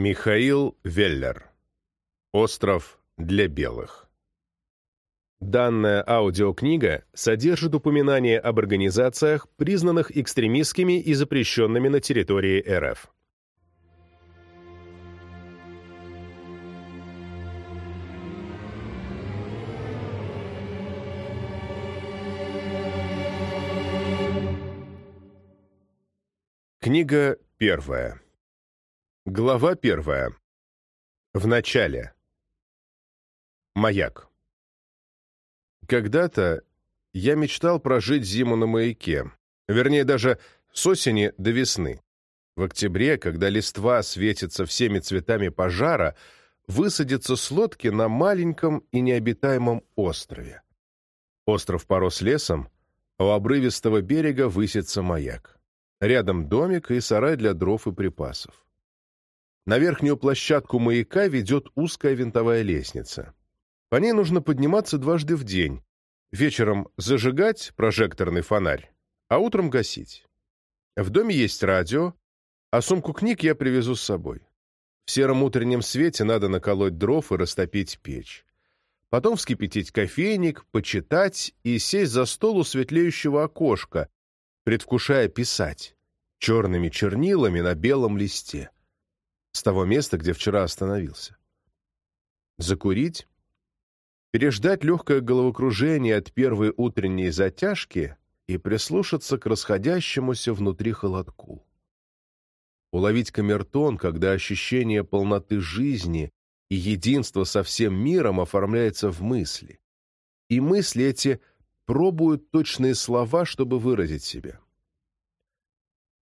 Михаил Веллер. Остров для белых. Данная аудиокнига содержит упоминания об организациях, признанных экстремистскими и запрещенными на территории РФ. Книга первая. Глава первая. В начале. Маяк. Когда-то я мечтал прожить зиму на маяке, вернее, даже с осени до весны. В октябре, когда листва светится всеми цветами пожара, высадиться с лодки на маленьком и необитаемом острове. Остров порос лесом, а у обрывистого берега высится маяк. Рядом домик и сарай для дров и припасов. На верхнюю площадку маяка ведет узкая винтовая лестница. По ней нужно подниматься дважды в день. Вечером зажигать прожекторный фонарь, а утром гасить. В доме есть радио, а сумку книг я привезу с собой. В сером утреннем свете надо наколоть дров и растопить печь. Потом вскипятить кофейник, почитать и сесть за стол у светлеющего окошка, предвкушая писать черными чернилами на белом листе с того места, где вчера остановился. Закурить, переждать легкое головокружение от первой утренней затяжки и прислушаться к расходящемуся внутри холодку. Уловить камертон, когда ощущение полноты жизни и единства со всем миром оформляется в мысли. И мысли эти пробуют точные слова, чтобы выразить себя.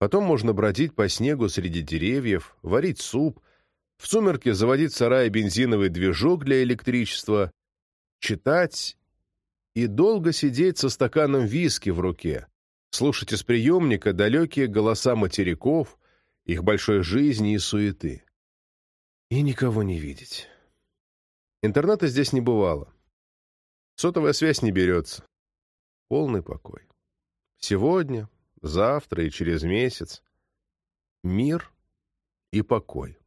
Потом можно бродить по снегу среди деревьев, варить суп, в сумерки заводить в сарае бензиновый движок для электричества, читать и долго сидеть со стаканом виски в руке, слушать из приемника далекие голоса материков, их большой жизни и суеты. И никого не видеть. Интернета здесь не бывало. Сотовая связь не берется. Полный покой. Сегодня, завтра и через месяц. Мир и покой.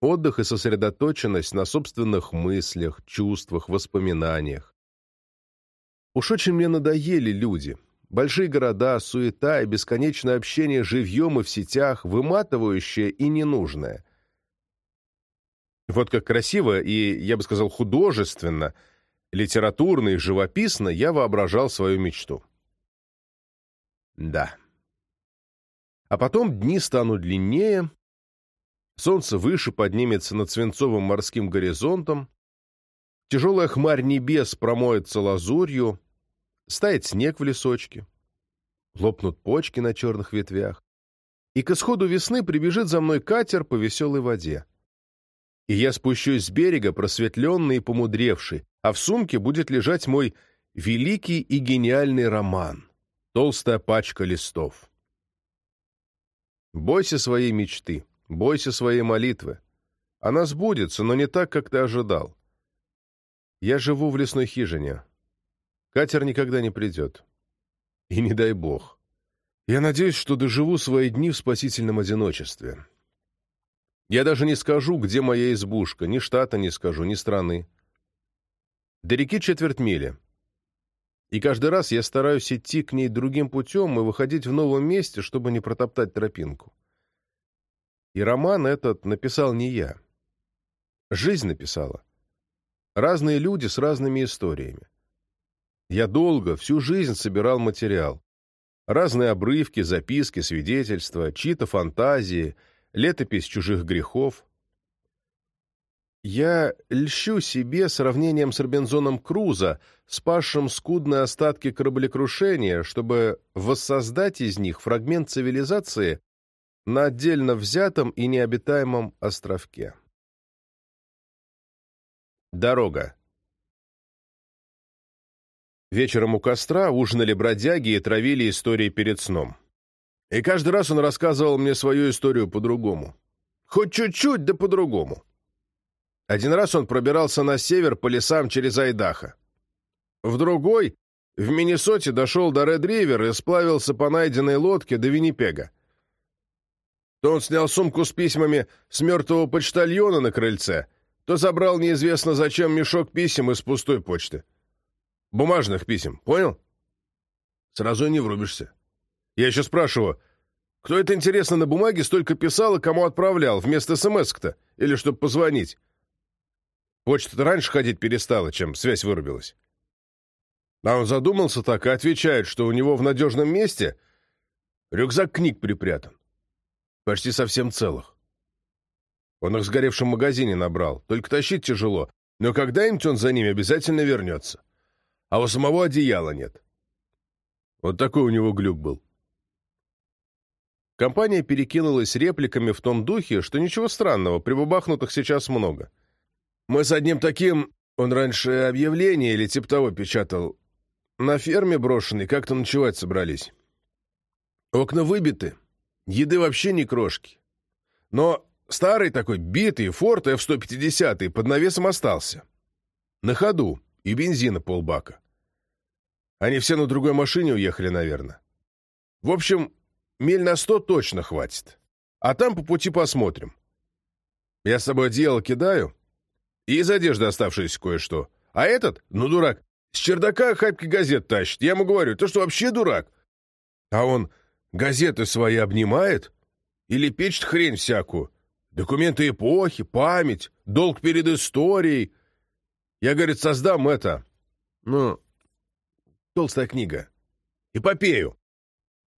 Отдых и сосредоточенность на собственных мыслях, чувствах, воспоминаниях. Уж очень мне надоели люди. Большие города, суета и бесконечное общение живьем и в сетях, выматывающее и ненужное. Вот как красиво и, я бы сказал, художественно, литературно и живописно я воображал свою мечту. Да. А потом дни станут длиннее, солнце выше поднимется над свинцовым морским горизонтом, тяжелая хмарь небес промоется лазурью, стает снег в лесочке, лопнут почки на черных ветвях, и к исходу весны прибежит за мной катер по веселой воде. И я спущусь с берега, просветленный и помудревший, а в сумке будет лежать мой великий и гениальный роман толстая пачка листов. Бойся своей мечты, бойся своей молитвы. Она сбудется, но не так, как ты ожидал. Я живу в лесной хижине. Катер никогда не придет. И не дай бог. Я надеюсь, что доживу свои дни в спасительном одиночестве. Я даже не скажу, где моя избушка, ни штата не скажу, ни страны. До реки четверть мили. И каждый раз я стараюсь идти к ней другим путем и выходить в новом месте, чтобы не протоптать тропинку. И роман этот написал не я. Жизнь написала. Разные люди с разными историями. Я долго, всю жизнь собирал материал. Разные обрывки, записки, свидетельства, чьи-то фантазии, летопись чужих грехов. Я льщу себе сравнением с Робинзоном Крузо, спасшим скудные остатки кораблекрушения, чтобы воссоздать из них фрагмент цивилизации на отдельно взятом и необитаемом островке. Дорога. Вечером у костра ужинали бродяги и травили истории перед сном. И каждый раз он рассказывал мне свою историю по-другому. Хоть чуть-чуть, да по-другому. Один раз он пробирался на север по лесам через Айдахо. В другой в Миннесоте дошел до Ред-Ривер и сплавился по найденной лодке до Виннипега. То он снял сумку с письмами с мертвого почтальона на крыльце, то забрал неизвестно зачем мешок писем из пустой почты. Бумажных писем, понял? Сразу не врубишься. Я еще спрашиваю, кто это, интересно, на бумаге столько писал и кому отправлял, вместо смс-то, или чтобы позвонить? Почта-то раньше ходить перестала, чем связь вырубилась. А он задумался так и отвечает, что у него в надежном месте рюкзак книг припрятан. Почти совсем целых. Он их в сгоревшем магазине набрал, только тащить тяжело, но когда-нибудь он за ними обязательно вернется. А у самого одеяла нет. Вот такой у него глюк был. Компания перекинулась репликами в том духе, что ничего странного, прибабахнутых сейчас много. Мы с одним таким, он раньше объявление или типа того печатал, на ферме брошенной как-то ночевать собрались. Окна выбиты, еды вообще не крошки. Но старый такой битый форт F-150 под навесом остался. На ходу и бензина полбака. Они все на другой машине уехали, наверное. В общем, Миль на сто точно хватит. А там по пути посмотрим. Я с собой одеяло кидаю. И из одежды оставшееся кое-что. А этот, ну дурак, с чердака хапки газет тащит. Я ему говорю, ты что, вообще дурак? А он газеты свои обнимает или печет хрень всякую. Документы эпохи, память, долг перед историей. Я, говорит, создам это. Ну, толстая книга. Эпопею.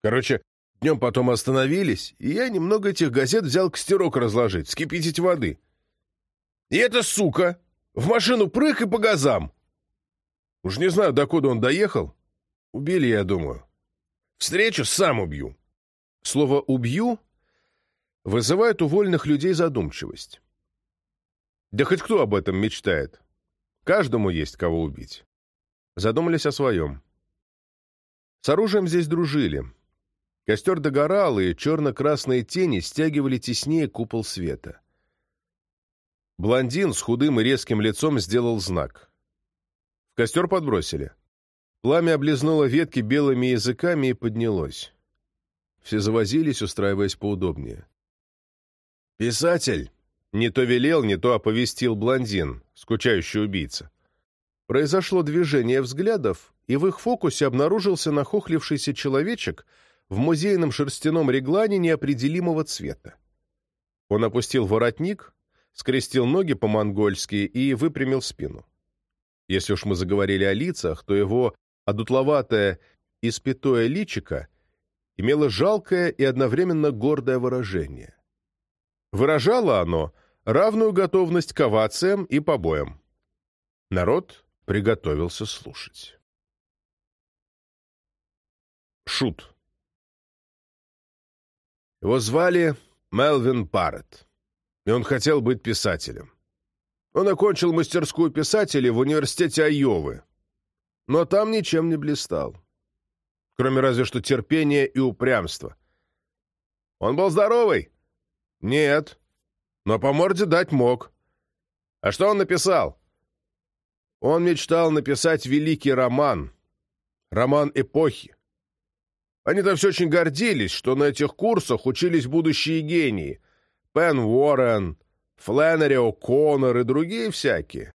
Короче, Днем потом остановились, и я немного этих газет взял костерок разложить, скипятить воды. И эта сука в машину прыг и по газам. Уж не знаю, докуда он доехал. Убили, я думаю. Встречу сам убью. Слово «убью» вызывает у вольных людей задумчивость. Да хоть кто об этом мечтает? Каждому есть кого убить. Задумались о своем. С оружием здесь дружили. Костер догорал, и черно-красные тени стягивали теснее купол света. Блондин с худым и резким лицом сделал знак. В костер подбросили. Пламя облизнуло ветки белыми языками и поднялось. Все завозились, устраиваясь поудобнее. «Писатель!» — не то велел, не то оповестил блондин, скучающий убийца. Произошло движение взглядов, и в их фокусе обнаружился нахохлившийся человечек — в музейном шерстяном реглане неопределимого цвета. Он опустил воротник, скрестил ноги по-монгольски и выпрямил спину. Если уж мы заговорили о лицах, то его одутловатое испятое личико имело жалкое и одновременно гордое выражение. Выражало оно равную готовность к овациям и побоям. Народ приготовился слушать. Шут. Его звали Мелвин Парретт, и он хотел быть писателем. Он окончил мастерскую писателей в университете Айовы, но там ничем не блистал, кроме разве что терпения и упрямства. Он был здоровый? Нет, но по морде дать мог. А что он написал? Он мечтал написать великий роман, роман эпохи, они там все очень гордились, что на этих курсах учились будущие гении. Пен Уоррен, Фленнери О'Коннор и другие всякие.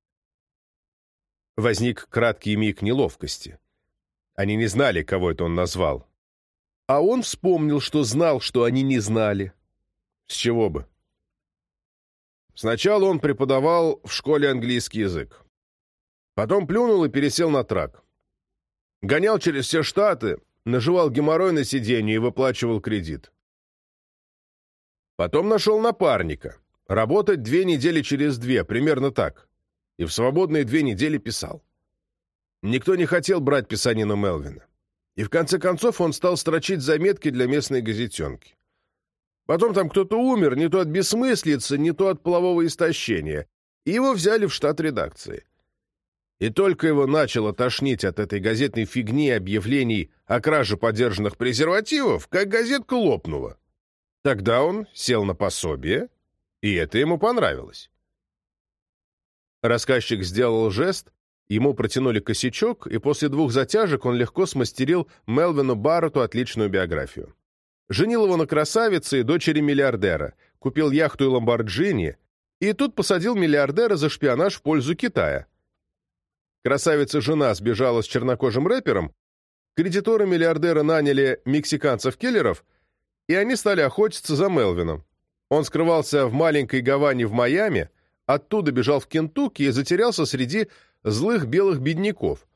Возник краткий миг неловкости. Они не знали, кого это он назвал. А он вспомнил, что знал, что они не знали. С чего бы? Сначала он преподавал в школе английский язык. Потом плюнул и пересел на трак. Гонял через все штаты, наживал геморрой на сиденье и выплачивал кредит. Потом нашел напарника. Работать две недели через две, примерно так. И в свободные две недели писал. Никто не хотел брать писанину Мелвина. И в конце концов он стал строчить заметки для местной газетенки. Потом там кто-то умер, не то от бессмыслицы, не то от полового истощения, и его взяли в штат редакции. И только его начало тошнить от этой газетной фигни объявлений о краже подержанных презервативов, как газетка лопнула. Тогда он сел на пособие, и это ему понравилось. Рассказчик сделал жест, ему протянули косячок, и после двух затяжек он легко смастерил Мелвину Барретту отличную биографию. женил его на красавице и дочери миллиардера, купил яхту и ламборджини, и тут посадил миллиардера за шпионаж в пользу Китая. Красавица-жена сбежала с чернокожим рэпером, кредиторы миллиардера наняли мексиканцев-киллеров, и они стали охотиться за Мелвином. Он скрывался в маленькой Гаване в Майами, оттуда бежал в Кентукки и затерялся среди злых белых бедняков.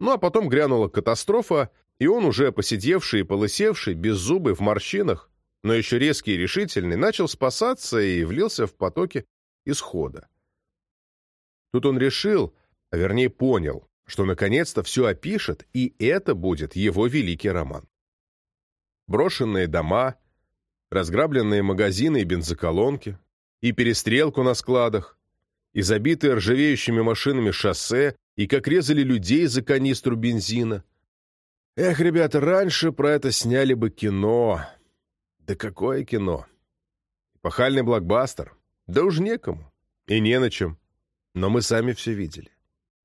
Ну а потом грянула катастрофа, и он уже посидевший и полысевший, беззубый, в морщинах, но еще резкий и решительный, начал спасаться и влился в потоки исхода. Тут он решил, а вернее понял, что наконец-то все опишет, и это будет его великий роман. Брошенные дома, разграбленные магазины и бензоколонки, и перестрелку на складах, и забитые ржавеющими машинами шоссе, и как резали людей за канистру бензина. Эх, ребята, раньше про это сняли бы кино. Да какое кино? Пахальный блокбастер. Да уж некому. И не на чем. Но мы сами все видели.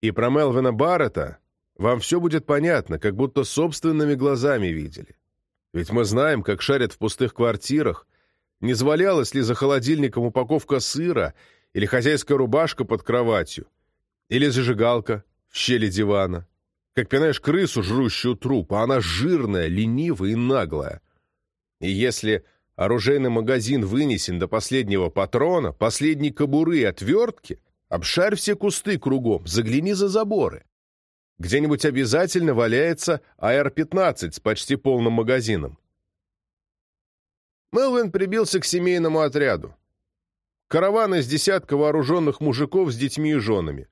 И про Мелвина Баррета вам все будет понятно, как будто собственными глазами видели. Ведь мы знаем, как шарят в пустых квартирах, не завалялась ли за холодильником упаковка сыра или хозяйская рубашка под кроватью, или зажигалка в щели дивана. Как пинаешь крысу, жрущую труп, а она жирная, ленивая и наглая. И если оружейный магазин вынесен до последнего патрона, последней кобуры и отвертки, обшарь все кусты кругом, загляни за заборы. Где-нибудь обязательно валяется АР-15 с почти полным магазином. Мелвин прибился к семейному отряду. Караван из десятка вооруженных мужиков с детьми и женами.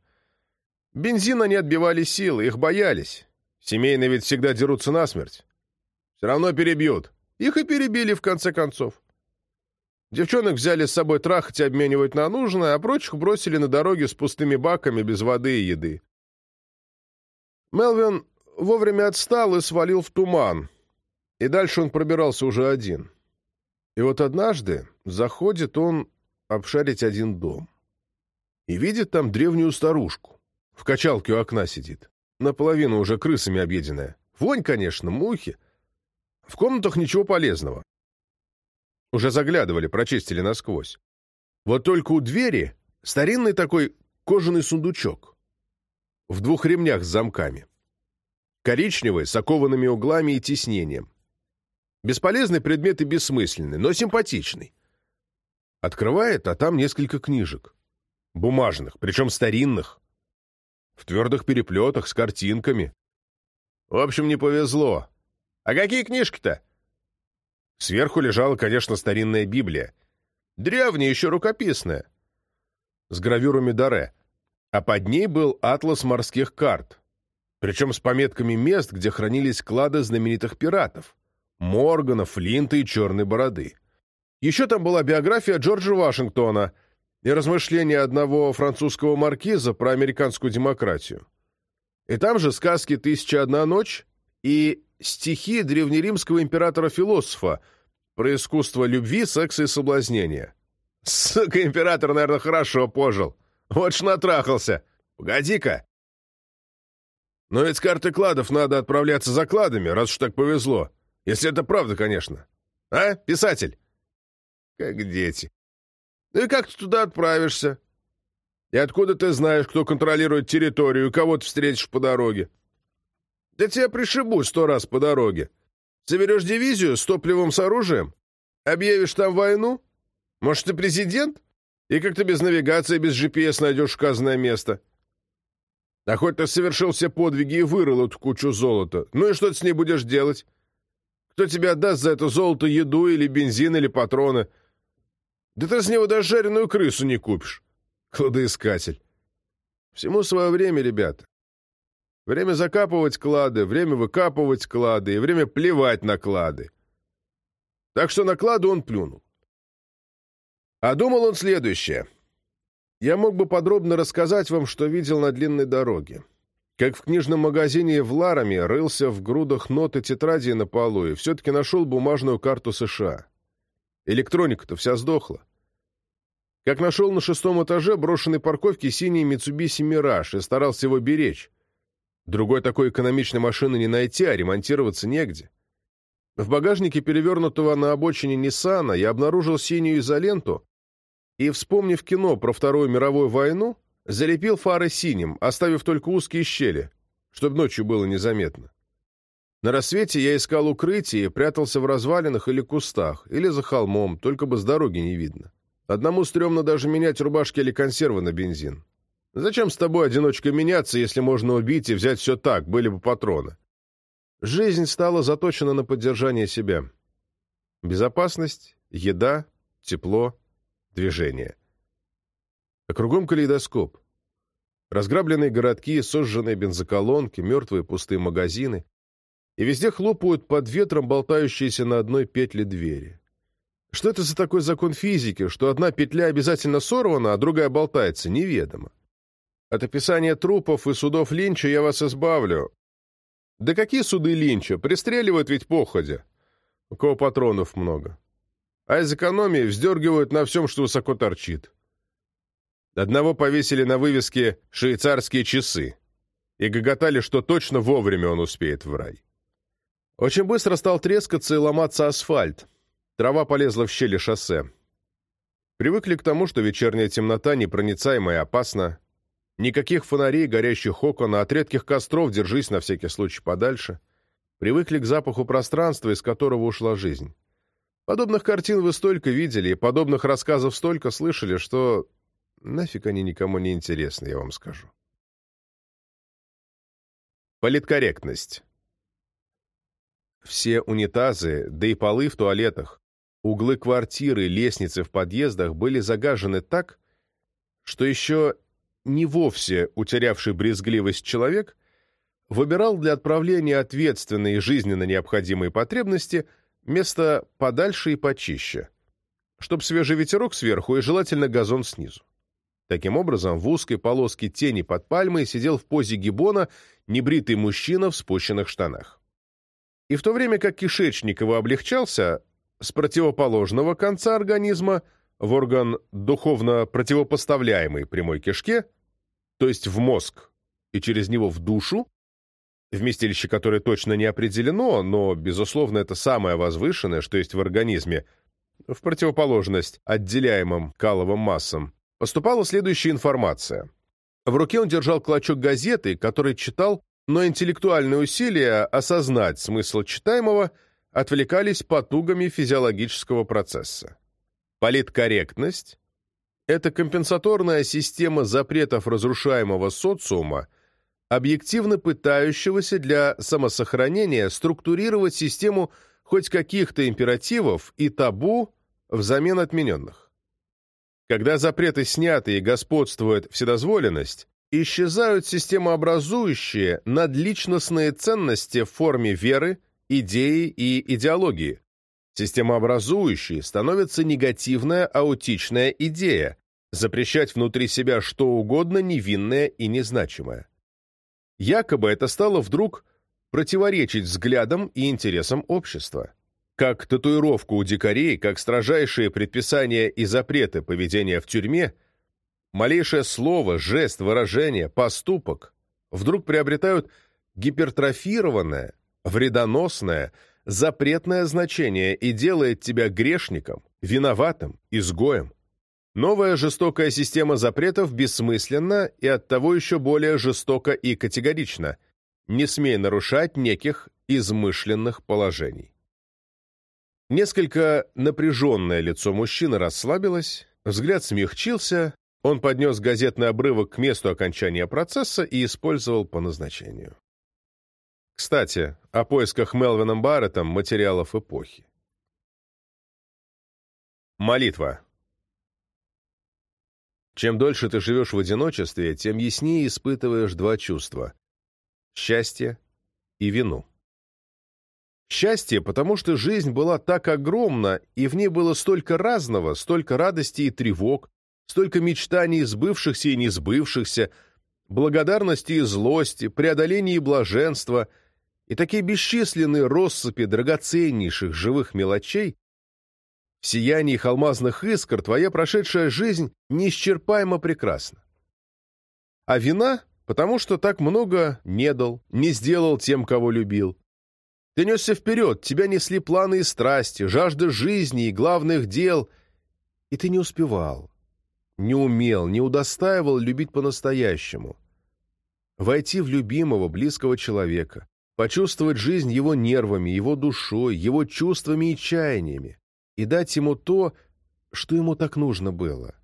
Бензина не отбивали силы, их боялись. Семейные ведь всегда дерутся насмерть. Все равно перебьют. Их и перебили, в конце концов. Девчонок взяли с собой трахать и обменивать на нужное, а прочих бросили на дороге с пустыми баками, без воды и еды. Мелвин вовремя отстал и свалил в туман. И дальше он пробирался уже один. И вот однажды заходит он обшарить один дом. И видит там древнюю старушку. В качалке у окна сидит. Наполовину уже крысами объеденная. Вонь, конечно, мухи. В комнатах ничего полезного. Уже заглядывали, прочистили насквозь. Вот только у двери старинный такой кожаный сундучок в двух ремнях с замками. Коричневый, с окованными углами и тиснением. Бесполезный предмет и бессмысленный, но симпатичный. Открывает, а там несколько книжек. Бумажных, причем старинных. В твердых переплетах, с картинками. В общем, не повезло. А какие книжки-то? Сверху лежала, конечно, старинная Библия. Древняя, еще рукописная. С гравюрами Даре а под ней был атлас морских карт, причем с пометками мест, где хранились клады знаменитых пиратов — Моргана, Флинта и Черной Бороды. Еще там была биография Джорджа Вашингтона и размышления одного французского маркиза про американскую демократию. И там же сказки «Тысяча одна ночь» и стихи древнеримского императора-философа про искусство любви, секса и соблазнения. Сука, император, наверное, хорошо пожил. Вот ж натрахался. Погоди-ка. Но ведь с карты кладов надо отправляться за кладами, раз уж так повезло. Если это правда, конечно. А, писатель? Как дети. Ну и как ты туда отправишься? И откуда ты знаешь, кто контролирует территорию, кого ты встретишь по дороге? Да тебя пришибу сто раз по дороге. Соберешь дивизию с топливом с оружием? Объявишь там войну? Может, ты президент? И как ты без навигации, без GPS найдешь указанное место? А хоть ты совершил все подвиги и вырыл эту кучу золота, ну и что ты с ней будешь делать? Кто тебе отдаст за это золото еду или бензин или патроны? Да ты с него даже жареную крысу не купишь. Кладоискатель. Всему свое время, ребята. Время закапывать клады, время выкапывать клады и время плевать на клады. Так что на клады он плюнул. А думал он следующее. Я мог бы подробно рассказать вам, что видел на длинной дороге. Как в книжном магазине в Лараме рылся в грудах нот и тетрадей на полу и все-таки нашел бумажную карту США. Электроника-то вся сдохла. Как нашел на шестом этаже брошенной парковки синий Mitsubishi Mirage и старался его беречь. Другой такой экономичной машины не найти, а ремонтироваться негде. В багажнике перевернутого на обочине Ниссана я обнаружил синюю изоленту и, вспомнив кино про Вторую мировую войну, залепил фары синим, оставив только узкие щели, чтобы ночью было незаметно. На рассвете я искал укрытие и прятался в развалинах или кустах, или за холмом, только бы с дороги не видно. Одному стрёмно даже менять рубашки или консервы на бензин. Зачем с тобой, одиночка, меняться, если можно убить и взять все так, были бы патроны? Жизнь стала заточена на поддержание себя. Безопасность, еда, тепло, движение. А кругом калейдоскоп. Разграбленные городки, сожженные бензоколонки, мертвые пустые магазины. И везде хлопают под ветром болтающиеся на одной петле двери. Что это за такой закон физики, что одна петля обязательно сорвана, а другая болтается, неведомо. От описания трупов и судов Линча я вас избавлю. Да какие суды Линча? Пристреливают ведь походя. У кого патронов много. А из экономии вздергивают на всем, что высоко торчит. Одного повесили на вывеске «Швейцарские часы» и гоготали, что точно вовремя он успеет в рай. Очень быстро стал трескаться и ломаться асфальт. Трава полезла в щели шоссе. Привыкли к тому, что вечерняя темнота непроницаема и опасна. Никаких фонарей, горящих окон, а от редких костров держись на всякий случай подальше. Привыкли к запаху пространства, из которого ушла жизнь. Подобных картин вы столько видели, и подобных рассказов столько слышали, что Нафиг они никому не интересны, я вам скажу. Политкорректность. Все унитазы, да и полы в туалетах, углы квартиры, лестницы в подъездах были загажены так, что еще не вовсе утерявший брезгливость человек выбирал для отправления ответственной жизненно необходимой потребности место подальше и почище, чтоб свежий ветерок сверху и желательно газон снизу. Таким образом, в узкой полоске тени под пальмой сидел в позе гиббона небритый мужчина в спущенных штанах. И в то время как кишечник его облегчался, с противоположного конца организма в орган духовно противопоставляемой прямой кишке, то есть в мозг и через него в душу, вместилище которое точно не определено, но, безусловно, это самое возвышенное, что есть в организме, в противоположность отделяемым каловым массам, поступала следующая информация. В руке он держал клочок газеты, который читал, но интеллектуальные усилия осознать смысл читаемого отвлекались потугами физиологического процесса. Политкорректность – это компенсаторная система запретов разрушаемого социума, объективно пытающегося для самосохранения структурировать систему хоть каких-то императивов и табу взамен отмененных. Когда запреты сняты и господствует вседозволенность, исчезают системообразующие надличностные ценности в форме веры, идеи и идеологии. Системообразующей становится негативная аутичная идея, запрещать внутри себя что угодно невинное и незначимое. Якобы это стало вдруг противоречить взглядам и интересам общества как татуировку у дикарей, как строжайшие предписания и запреты поведения в тюрьме, малейшее слово, жест, выражение, поступок вдруг приобретают гипертрофированное, вредоносное, запретное значение и делает тебя грешником, виноватым, изгоем. Новая жестокая система запретов бессмысленна и оттого еще более жестока и категорична, не смей нарушать неких измышленных положений. Несколько напряженное лицо мужчины расслабилось, взгляд смягчился, он поднес газетный обрывок к месту окончания процесса и использовал по назначению. Кстати, о поисках Мелвином Барреттом материалов эпохи. Молитва. Чем дольше ты живешь в одиночестве, тем яснее испытываешь два чувства — счастье и вину. Счастье, потому что жизнь была так огромна, и в ней было столько разного, столько радости и тревог, столько мечтаний сбывшихся и несбывшихся, благодарности и злости, преодоления и блаженства, и такие бесчисленные россыпи драгоценнейших живых мелочей, в сиянии алмазных искр твоя прошедшая жизнь неисчерпаемо прекрасна. А вина, потому что так много не дал, не сделал тем, кого любил, Ты несся вперед, тебя несли планы и страсти, жажда жизни и главных дел, и ты не успевал, не умел, не удостаивал любить по-настоящему. Войти в любимого, близкого человека, почувствовать жизнь его нервами, его душой, его чувствами и чаяниями, и дать ему то, что ему так нужно было.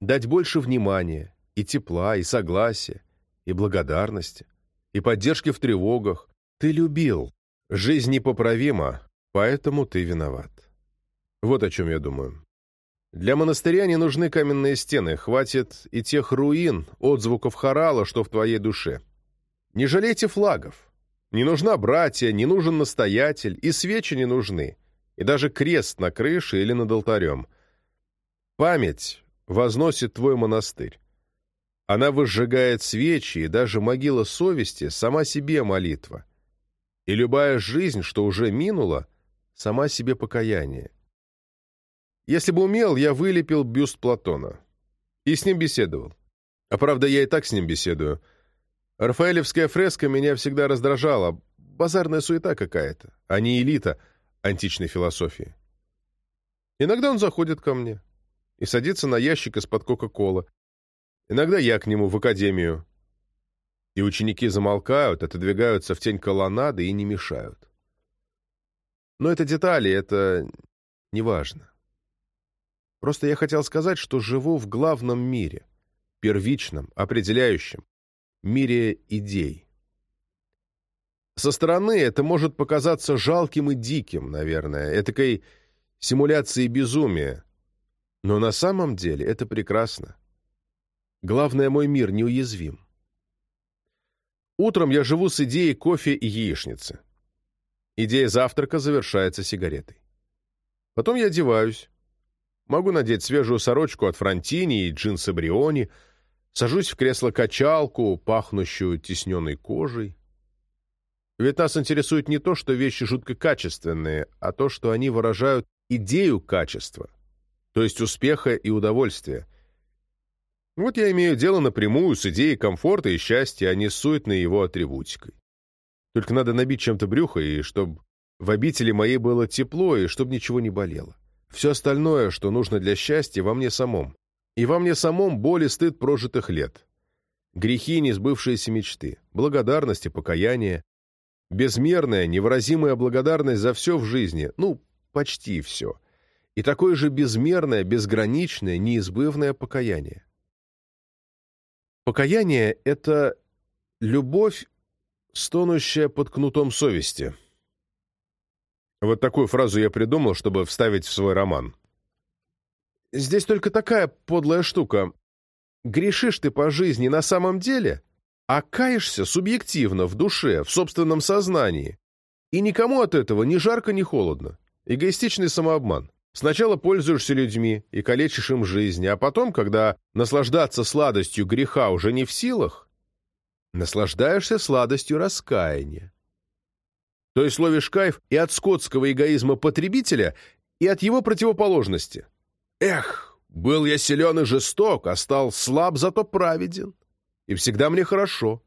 Дать больше внимания, и тепла, и согласия, и благодарности, и поддержки в тревогах. Ты любил. Жизнь непоправима, поэтому ты виноват. Вот о чем я думаю. Для монастыря не нужны каменные стены, хватит и тех руин, отзвуков хорала, что в твоей душе. Не жалейте флагов. Не нужна братья, не нужен настоятель, и свечи не нужны, и даже крест на крыше или над алтарем. Память возносит твой монастырь. Она выжигает свечи, и даже могила совести сама себе молитва. И любая жизнь, что уже минула, сама себе покаяние. Если бы умел, я вылепил бюст Платона. И с ним беседовал. А правда, я и так с ним беседую — Рафаэлевская фреска меня всегда раздражала. Базарная суета какая-то, а не элита античной философии. Иногда он заходит ко мне и садится на ящик из-под Кока-Колы. Иногда я к нему в академию. И ученики замолкают, отодвигаются в тень колоннады и не мешают. Но это детали, это неважно. Просто я хотел сказать, что живу в главном мире, первичном, определяющем, мире идей. Со стороны это может показаться жалким и диким, наверное, этакой симуляцией безумия. Но на самом деле это прекрасно. Главное, мой мир неуязвим. Утром я живу с идеей кофе и яичницы. Идея завтрака завершается сигаретой. Потом я одеваюсь. Могу надеть свежую сорочку от Фронтини и джинсы Бриони — Сажусь в кресло-качалку, пахнущую тесненной кожей. Ведь нас интересует не то, что вещи жутко качественные, а то, что они выражают идею качества, то есть успеха и удовольствия. Вот я имею дело напрямую с идеей комфорта и счастья, а не суетной его атрибутикой. Только надо набить чем-то брюхо, и чтобы в обители моей было тепло, и чтобы ничего не болело. Все остальное, что нужно для счастья, во мне самом и во мне самом боль и стыд прожитых лет. Грехи, несбывшиеся мечты, благодарность и покаяние, безмерная, невыразимая благодарность за все в жизни, ну, почти все, и такое же безмерное, безграничное, неизбывное покаяние. Покаяние — это любовь, стонущая под кнутом совести. Вот такую фразу я придумал, чтобы вставить в свой роман. Здесь только такая подлая штука. Грешишь ты по жизни на самом деле, а каешься субъективно, в душе, в собственном сознании. И никому от этого ни жарко, ни холодно. Эгоистичный самообман. Сначала пользуешься людьми и калечишь им жизнь, а потом, когда наслаждаться сладостью греха уже не в силах, наслаждаешься сладостью раскаяния. То есть ловишь кайф и от скотского эгоизма потребителя, и от его противоположности Эх, был я силен и жесток, а стал слаб, зато праведен. И всегда мне хорошо.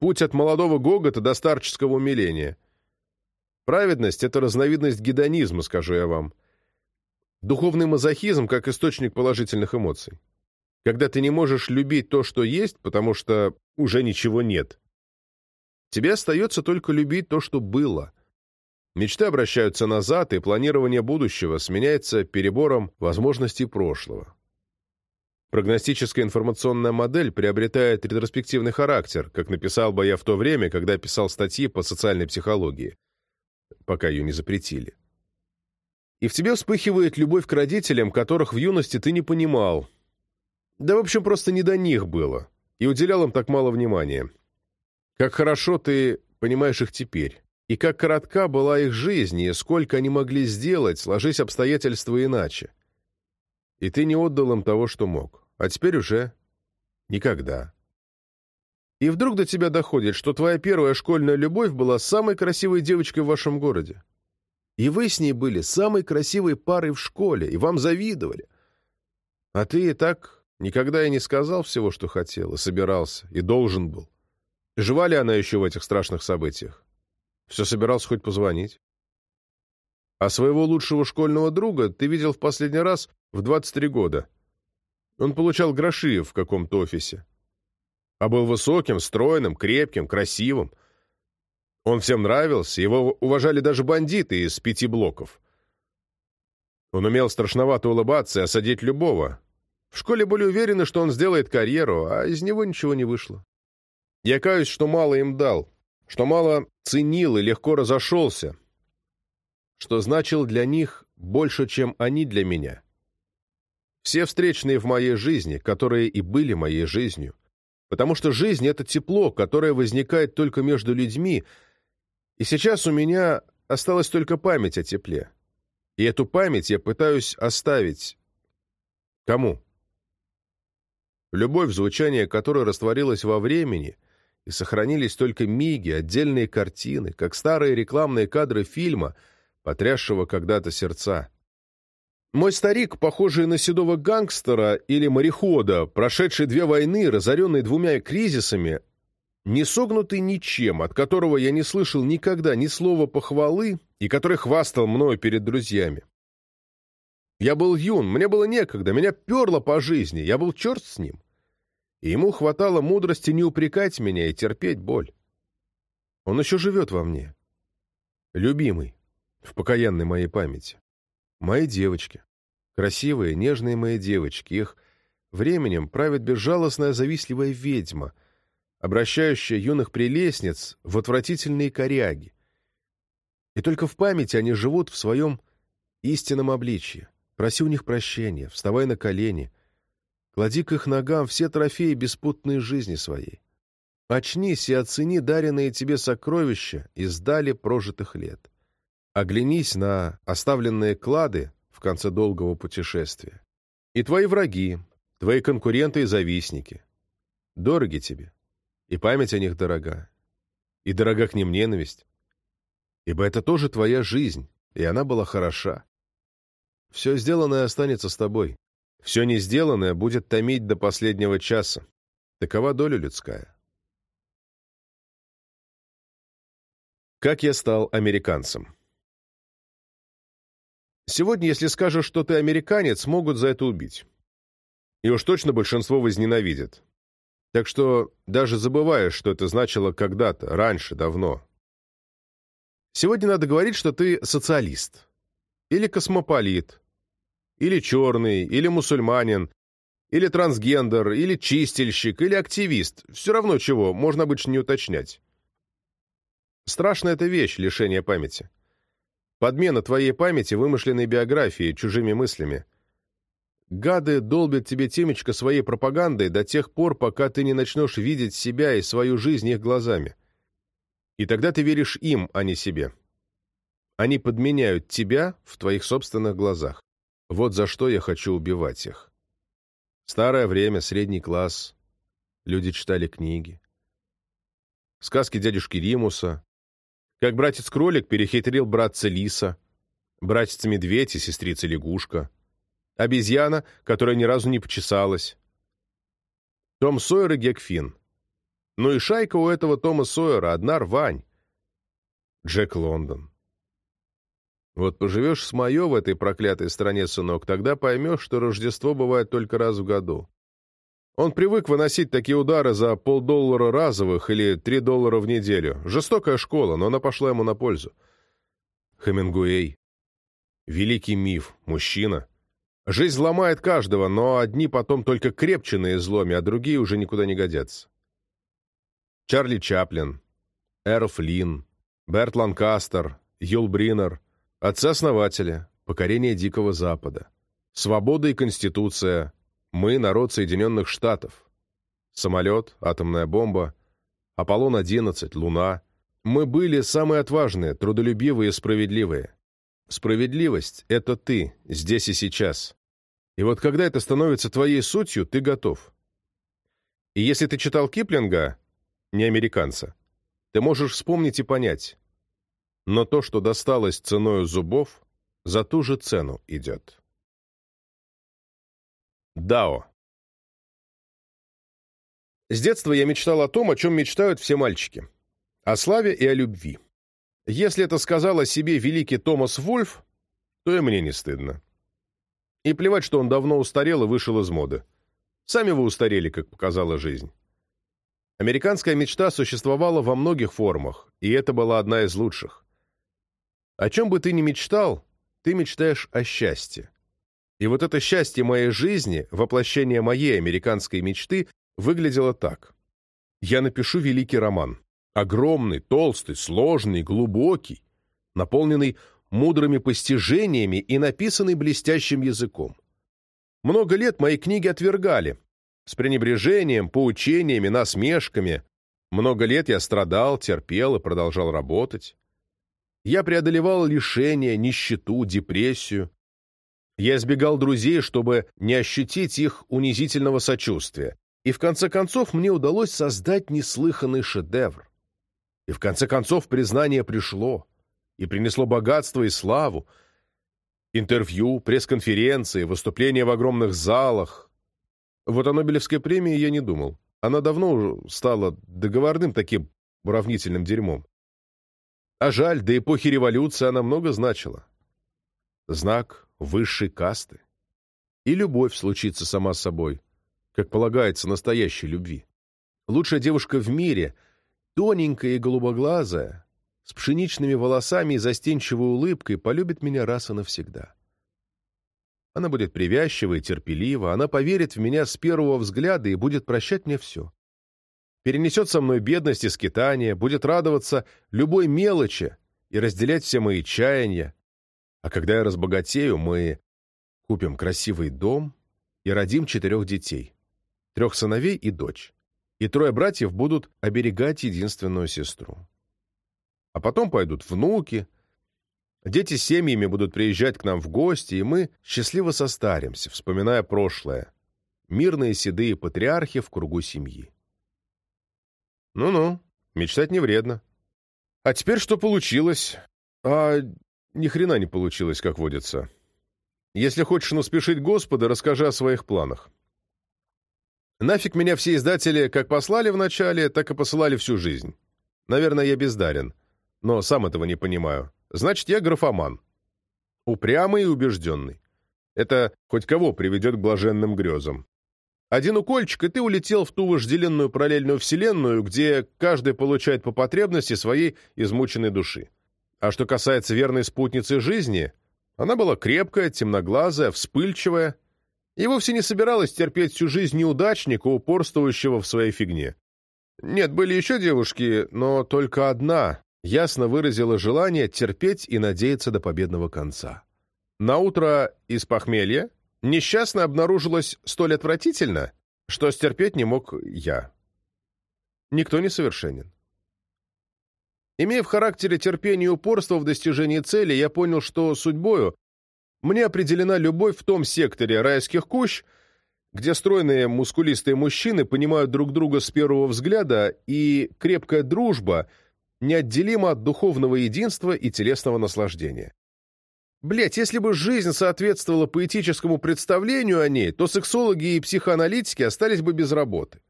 Путь от молодого гогота до старческого умиления. Праведность — это разновидность гедонизма, скажу я вам. Духовный мазохизм как источник положительных эмоций. Когда ты не можешь любить то, что есть, потому что уже ничего нет. Тебе остается только любить то, что было — Мечты обращаются назад, и планирование будущего сменяется перебором возможностей прошлого. Прогностическая информационная модель приобретает ретроспективный характер, как написал бы я в то время, когда писал статьи по социальной психологии, пока ее не запретили. И в тебе вспыхивает любовь к родителям, которых в юности ты не понимал. Да, в общем, просто не до них было, и уделял им так мало внимания. Как хорошо ты понимаешь их теперь. И как коротка была их жизнь, и сколько они могли сделать, сложись обстоятельства иначе. И ты не отдал им того, что мог. А теперь уже никогда. И вдруг до тебя доходит, что твоя первая школьная любовь была самой красивой девочкой в вашем городе. И вы с ней были самой красивой парой в школе, и вам завидовали. А ты и так никогда и не сказал всего, что хотел, и собирался, и должен был. Жива ли она еще в этих страшных событиях? Все собирался хоть позвонить. А своего лучшего школьного друга ты видел в последний раз в 23 года. Он получал гроши в каком-то офисе. А был высоким, стройным, крепким, красивым. Он всем нравился, его уважали даже бандиты из пяти блоков. Он умел страшновато улыбаться и осадить любого. В школе были уверены, что он сделает карьеру, а из него ничего не вышло. Я каюсь, что мало им дал, что мало ценил и легко разошелся, что значил для них больше, чем они для меня. Все встречные в моей жизни, которые и были моей жизнью, потому что жизнь — это тепло, которое возникает только между людьми, и сейчас у меня осталась только память о тепле. И эту память я пытаюсь оставить. Кому? Любовь, звучание которой растворилось во времени, и сохранились только миги, отдельные картины, как старые рекламные кадры фильма, потрясшего когда-то сердца. Мой старик, похожий на седого гангстера или морехода, прошедший две войны, разоренный двумя кризисами, не согнутый ничем, от которого я не слышал никогда ни слова похвалы и который хвастал мною перед друзьями. Я был юн, мне было некогда, меня перло по жизни, я был черт с ним. И ему хватало мудрости не упрекать меня и терпеть боль. Он еще живет во мне. Любимый, в покаянной моей памяти. Мои девочки. Красивые, нежные мои девочки. Их временем правит безжалостная завистливая ведьма — обращающая юных прелестниц в отвратительные коряги. И только в памяти они живут в своем истинном обличье. Проси у них прощения, вставай на колени, клади к их ногам все трофеи беспутной жизни своей. Очнись и оцени даренные тебе сокровища из дали прожитых лет. Оглянись на оставленные клады в конце долгого путешествия. И твои враги, твои конкуренты и завистники. Дороги тебе и память о них дорога, и дорога к ним ненависть, ибо это тоже твоя жизнь, и она была хороша. Все сделанное останется с тобой, все не сделанное будет томить до последнего часа. Такова доля людская. Как я стал американцем? Сегодня, если скажешь, что ты американец, могут за это убить. И уж точно большинство возненавидят. Так что даже забываешь, что это значило когда-то, раньше, давно. Сегодня надо говорить, что ты социалист. Или космополит. Или черный, или мусульманин, или трансгендер, или чистильщик, или активист. Все равно чего, можно обычно не уточнять. Страшная эта вещь, лишение памяти. Подмена твоей памяти вымышленной биографии, чужими мыслями. Гады долбят тебе темечко своей пропагандой до тех пор, пока ты не начнешь видеть себя и свою жизнь их глазами. И тогда ты веришь им, а не себе. Они подменяют тебя в твоих собственных глазах. Вот за что я хочу убивать их. Старое время, средний класс. Люди читали книги. Сказки дядюшки Римуса. Как братец-кролик перехитрил братца Лиса. Братец-медведь и сестрица-лягушка обезьяна, которая ни разу не почесалась. Том Сойер и Гекфин. Ну и шайка у этого Тома Сойера, одна рвань. Джек Лондон. Вот поживешь с моё в этой проклятой стране, сынок, тогда поймешь, что Рождество бывает только раз в году. Он привык выносить такие удары за полдоллара разовых или три доллара в неделю. Жестокая школа, но она пошла ему на пользу. Хемингуэй. Великий миф. Мужчина. Жизнь ломает каждого, но одни потом только крепче на изломе, а другие уже никуда не годятся. Чарли Чаплин, Эрл Флинн, Берт Ланкастер, Юл Бринер, отцы-основатели, покорение Дикого Запада, свобода и конституция, мы — народ Соединенных Штатов, самолет, атомная бомба, Аполлон-11, Луна. Мы были самые отважные, трудолюбивые и справедливые. Справедливость — это ты, здесь и сейчас. И вот когда это становится твоей сутью, ты готов. И если ты читал Киплинга, не американца, ты можешь вспомнить и понять. Но то, что досталось ценою зубов, за ту же цену идет. Дао. С детства я мечтал о том, о чем мечтают все мальчики. О славе и о любви. Если это сказал о себе великий Томас Вольф, то и мне не стыдно. И плевать, что он давно устарел и вышел из моды. Сами вы устарели, как показала жизнь. Американская мечта существовала во многих формах, и это была одна из лучших. О чем бы ты ни мечтал, ты мечтаешь о счастье. И вот это счастье моей жизни, воплощение моей американской мечты, выглядело так. Я напишу великий роман. Огромный, толстый, сложный, глубокий, наполненный мудрыми постижениями и написанный блестящим языком. Много лет мои книги отвергали, с пренебрежением, поучениями, насмешками. Много лет я страдал, терпел и продолжал работать. Я преодолевал лишения, нищету, депрессию. Я избегал друзей, чтобы не ощутить их унизительного сочувствия. И в конце концов мне удалось создать неслыханный шедевр. И в конце концов признание пришло и принесло богатство и славу. Интервью, пресс-конференции, выступления в огромных залах. Вот о Нобелевской премии я не думал. Она давно стала договорным таким уравнительным дерьмом. А жаль, до эпохи революции она много значила. Знак высшей касты. И любовь случится сама собой, как полагается настоящей любви. Лучшая девушка в мире, тоненькая и голубоглазая, с пшеничными волосами и застенчивой улыбкой полюбит меня раз и навсегда. Она будет привязчива и терпелива, она поверит в меня с первого взгляда и будет прощать мне все. Перенесет со мной бедность и скитание, будет радоваться любой мелочи и разделять все мои чаяния. А когда я разбогатею, мы купим красивый дом и родим четырех детей, трех сыновей и дочь. И трое братьев будут оберегать единственную сестру. А потом пойдут внуки. Дети с семьями будут приезжать к нам в гости, и мы счастливо состаримся, вспоминая прошлое. Мирные седые патриархи в кругу семьи. Ну-ну, мечтать не вредно. А теперь что получилось? А ни хрена не получилось, как водится. Если хочешь наспешить Господа, расскажи о своих планах. Нафиг меня все издатели как послали вначале, так и посылали всю жизнь. Наверное, я бездарен но сам этого не понимаю. Значит, я графоман. Упрямый и убежденный. Это хоть кого приведет к блаженным грезам. Один укольчик, и ты улетел в ту вожделенную параллельную вселенную, где каждый получает по потребности своей измученной души. А что касается верной спутницы жизни, она была крепкая, темноглазая, вспыльчивая и вовсе не собиралась терпеть всю жизнь неудачника, упорствующего в своей фигне. Нет, были еще девушки, но только одна, ясно выразила желание терпеть и надеяться до победного конца. На утро из похмелья несчастно обнаружилось столь отвратительно, что стерпеть не мог я. Никто не совершенен. Имея в характере терпение и упорство в достижении цели, я понял, что судьбою мне определена любовь в том секторе райских кущ, где стройные мускулистые мужчины понимают друг друга с первого взгляда, и крепкая дружба — неотделимо от духовного единства и телесного наслаждения. Блять, если бы жизнь соответствовала поэтическому представлению о ней, то сексологи и психоаналитики остались бы без работы.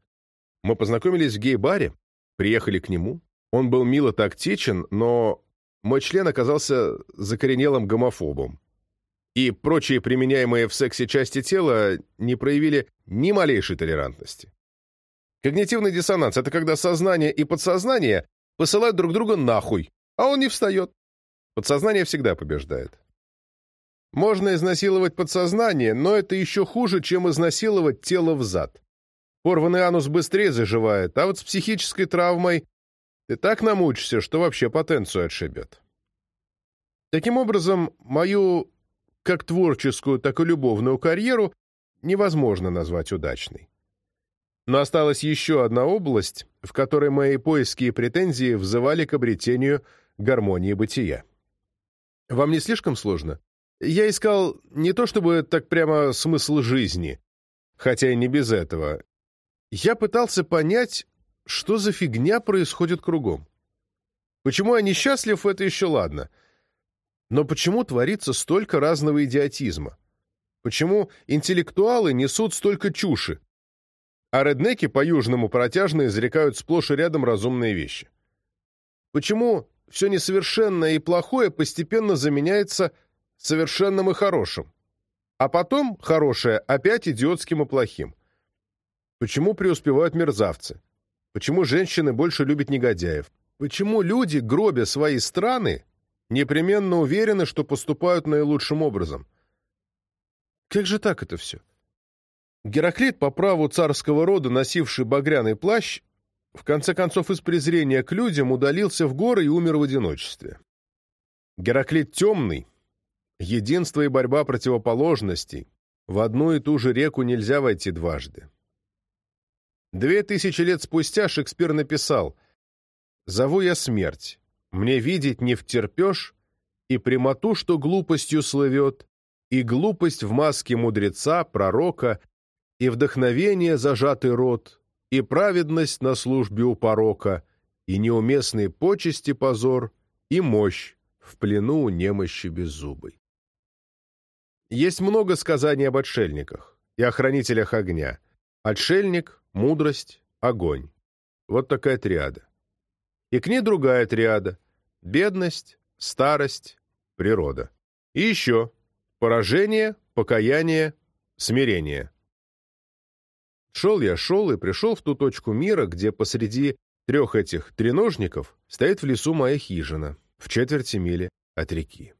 Мы познакомились в гей-баре, приехали к нему. Он был мило тактичен, но мой член оказался закоренелым гомофобом. И прочие применяемые в сексе части тела не проявили ни малейшей толерантности. Когнитивный диссонанс — это когда сознание и подсознание посылают друг друга нахуй, а он не встает. Подсознание всегда побеждает. Можно изнасиловать подсознание, но это еще хуже, чем изнасиловать тело взад. Порванный анус быстрее заживает, а вот с психической травмой ты так намучишься, что вообще потенцию отшибет. Таким образом, мою как творческую, так и любовную карьеру невозможно назвать удачной. Но осталась еще одна область, в которой мои поиски и претензии взывали к обретению гармонии бытия. Вам не слишком сложно? Я искал не то чтобы так прямо смысл жизни, хотя и не без этого. Я пытался понять, что за фигня происходит кругом. Почему я несчастлив, это еще ладно. Но почему творится столько разного идиотизма? Почему интеллектуалы несут столько чуши? а реднеки по-южному протяжно изрекают сплошь и рядом разумные вещи. Почему все несовершенное и плохое постепенно заменяется совершенным и хорошим, а потом хорошее опять идиотским и плохим. Почему преуспевают мерзавцы? Почему женщины больше любят негодяев? Почему люди, гробя свои страны, непременно уверены, что поступают наилучшим образом? Как же так это все? Гераклит, по праву царского рода, носивший багряный плащ, в конце концов из презрения к людям удалился в горы и умер в одиночестве. Гераклит темный, единство и борьба противоположностей, в одну и ту же реку нельзя войти дважды. Две тысячи лет спустя Шекспир написал «Зову я смерть, мне видеть не втерпешь, и прямоту, что глупостью слывет, и глупость в маске мудреца, пророка, и вдохновение зажатый рот, и праведность на службе у порока, и неуместные почести позор, и мощь в плену у немощи беззубой. Есть много сказаний об отшельниках и охранителях огня. Отшельник, мудрость, огонь. Вот такая триада. И к ней другая триада. Бедность, старость, природа. И еще поражение, покаяние, смирение. Шел я, шел и пришел в ту точку мира, где посреди трех этих треножников стоит в лесу моя хижина, в четверти мили от реки.